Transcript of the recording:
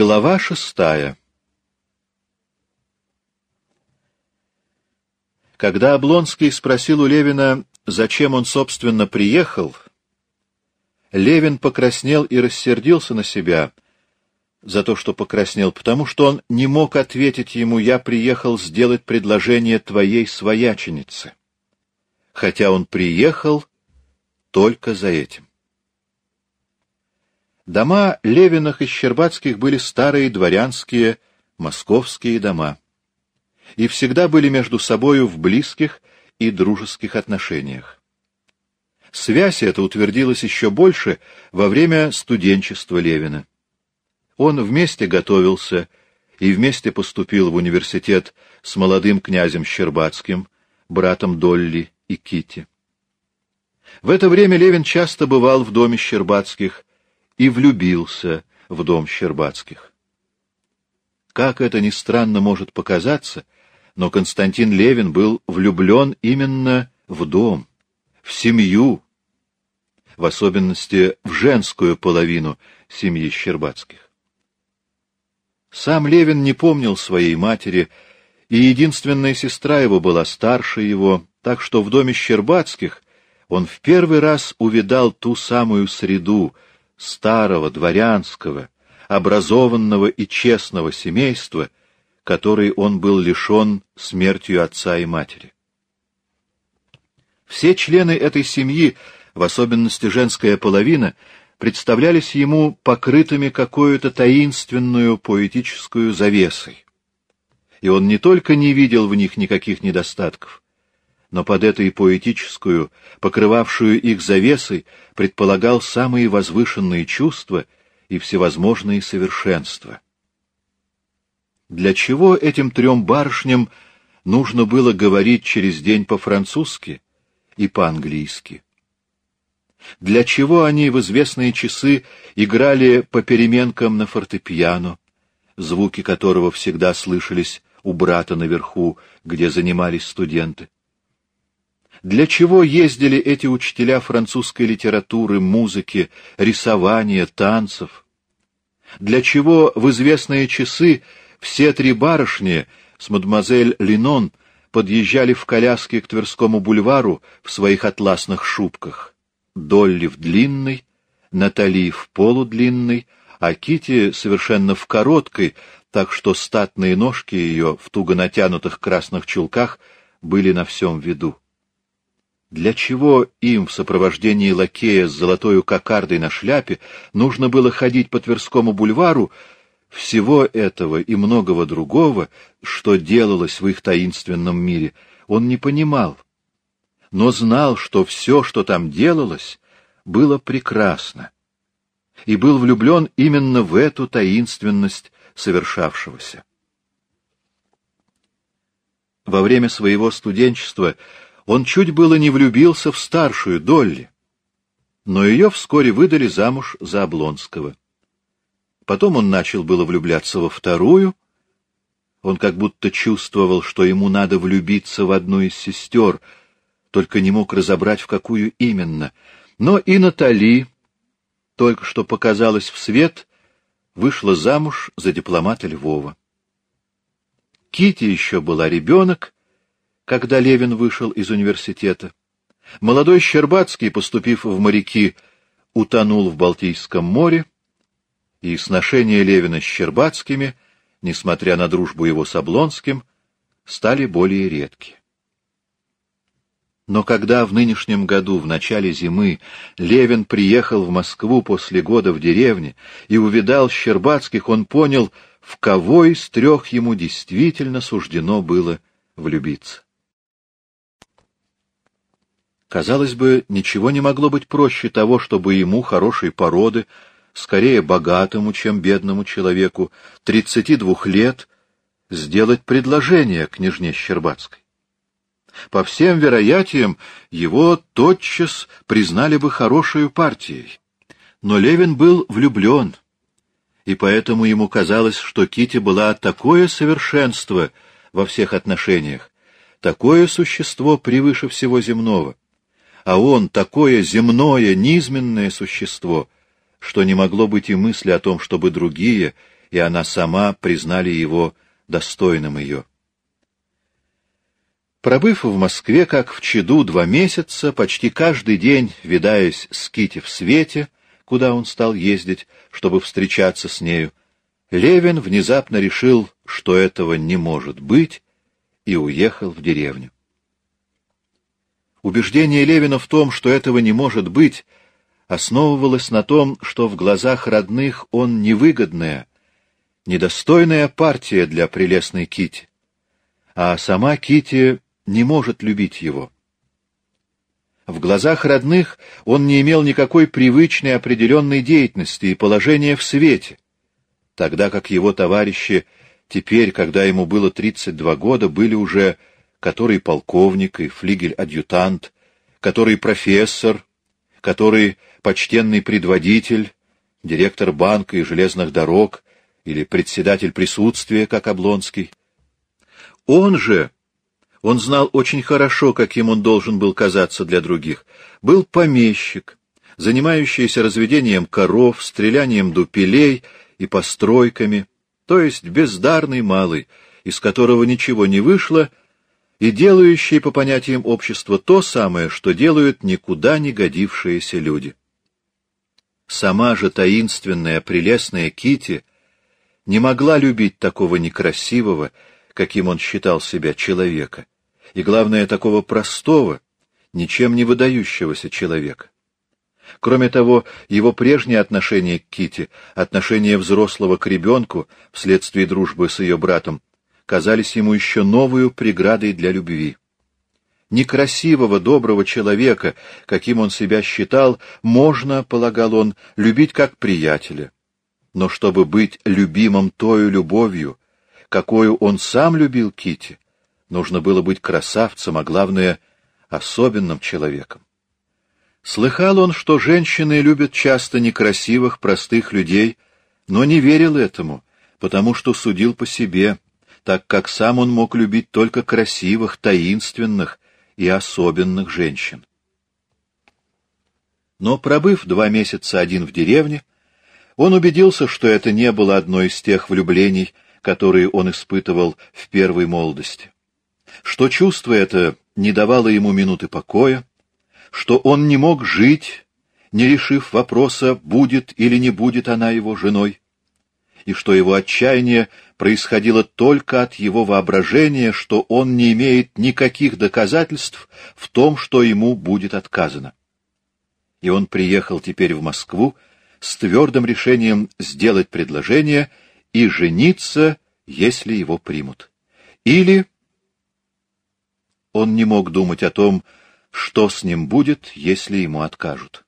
Глава шестая Когда Облонский спросил у Левина, зачем он, собственно, приехал, Левин покраснел и рассердился на себя за то, что покраснел, потому что он не мог ответить ему «я приехал сделать предложение твоей свояченице», хотя он приехал только за этим. Дома Левиных и Щербацких были старые дворянские московские дома и всегда были между собою в близких и дружеских отношениях. Связь эта утвердилась еще больше во время студенчества Левина. Он вместе готовился и вместе поступил в университет с молодым князем Щербацким, братом Долли и Кити. В это время Левин часто бывал в доме Щербацких и влюбился в дом Щербацких. Как это ни странно может показаться, но Константин Левин был влюблен именно в дом, в семью, в особенности в женскую половину семьи Щербацких. Сам Левин не помнил своей матери, и единственная сестра его была старше его, так что в доме Щербацких он в первый раз увидал ту самую среду, старого, дворянского, образованного и честного семейства, которой он был лишен смертью отца и матери. Все члены этой семьи, в особенности женская половина, представлялись ему покрытыми какой-то таинственную поэтическую завесой. И он не только не видел в них никаких недостатков, но под этой поэтическую, покрывавшую их завесой, предполагал самые возвышенные чувства и всевозможные совершенства. Для чего этим трем барышням нужно было говорить через день по-французски и по-английски? Для чего они в известные часы играли по переменкам на фортепиано, звуки которого всегда слышались у брата наверху, где занимались студенты? Для чего ездили эти учителя французской литературы, музыки, рисования, танцев? Для чего в известные часы все три барышни с мадемуазель Линон подъезжали в коляске к Тверскому бульвару в своих атласных шубках? Долли в длинной, Натали в полудлинной, а Кити совершенно в короткой, так что статные ножки ее в туго натянутых красных чулках были на всем виду. Для чего им в сопровождении лакея с золотой кокардой на шляпе нужно было ходить по Тверскому бульвару, всего этого и многого другого, что делалось в их таинственном мире, он не понимал, но знал, что все, что там делалось, было прекрасно, и был влюблен именно в эту таинственность совершавшегося. Во время своего студенчества он чуть было не влюбился в старшую Долли, но ее вскоре выдали замуж за Облонского. Потом он начал было влюбляться во вторую. Он как будто чувствовал, что ему надо влюбиться в одну из сестер, только не мог разобрать, в какую именно. Но и Натали, только что показалась в свет, вышла замуж за дипломата Львова. Кити еще была ребенок, когда Левин вышел из университета. Молодой Щербацкий, поступив в моряки, утонул в Балтийском море, и сношения Левина с Щербацкими, несмотря на дружбу его с Облонским, стали более редки. Но когда в нынешнем году, в начале зимы, Левин приехал в Москву после года в деревне и увидал Щербацких, он понял, в кого из трех ему действительно суждено было влюбиться. Казалось бы, ничего не могло быть проще того, чтобы ему, хорошей породы, скорее богатому, чем бедному человеку, тридцати двух лет, сделать предложение княжне Щербацкой. По всем вероятиям, его тотчас признали бы хорошей партией. Но Левин был влюблен, и поэтому ему казалось, что Кити была такое совершенство во всех отношениях, такое существо превыше всего земного, а он такое земное, низменное существо, что не могло быть и мысли о том, чтобы другие, и она сама признали его достойным ее. Пробыв в Москве, как в чаду, два месяца, почти каждый день, видаясь с Кити в свете, куда он стал ездить, чтобы встречаться с нею, Левин внезапно решил, что этого не может быть, и уехал в деревню. Убеждение Левина в том, что этого не может быть, основывалось на том, что в глазах родных он невыгодная, недостойная партия для прелестной Кити, а сама Кити не может любить его. В глазах родных он не имел никакой привычной определенной деятельности и положения в свете, тогда как его товарищи теперь, когда ему было 32 года, были уже который полковник и флигель-адъютант, который профессор, который почтенный предводитель, директор банка и железных дорог или председатель присутствия, как Облонский. Он же он знал очень хорошо, каким он должен был казаться для других. Был помещик, занимающийся разведением коров, стрелянием дупелей и постройками, то есть бездарный малый, из которого ничего не вышло, и делающий, по понятиям общества, то самое, что делают никуда не годившиеся люди. Сама же таинственная, прелестная Кити не могла любить такого некрасивого, каким он считал себя, человека, и, главное, такого простого, ничем не выдающегося человека. Кроме того, его прежнее отношение к Кити, отношение взрослого к ребенку вследствие дружбы с ее братом, казались ему еще новую преградой для любви. Некрасивого, доброго человека, каким он себя считал, можно, полагал он, любить как приятеля. Но чтобы быть любимым тою любовью, какую он сам любил Кити, нужно было быть красавцем, а главное — особенным человеком. Слыхал он, что женщины любят часто некрасивых, простых людей, но не верил этому, потому что судил по себе, так как сам он мог любить только красивых, таинственных и особенных женщин. Но, пробыв два месяца один в деревне, он убедился, что это не было одно из тех влюблений, которые он испытывал в первой молодости, что чувство это не давало ему минуты покоя, что он не мог жить, не решив вопроса, будет или не будет она его женой, и что его отчаяние происходило только от его воображения, что он не имеет никаких доказательств в том, что ему будет отказано. И он приехал теперь в Москву, с твердым решением сделать предложение и жениться, если его примут. Или он не мог думать о том, что с ним будет, если ему откажут.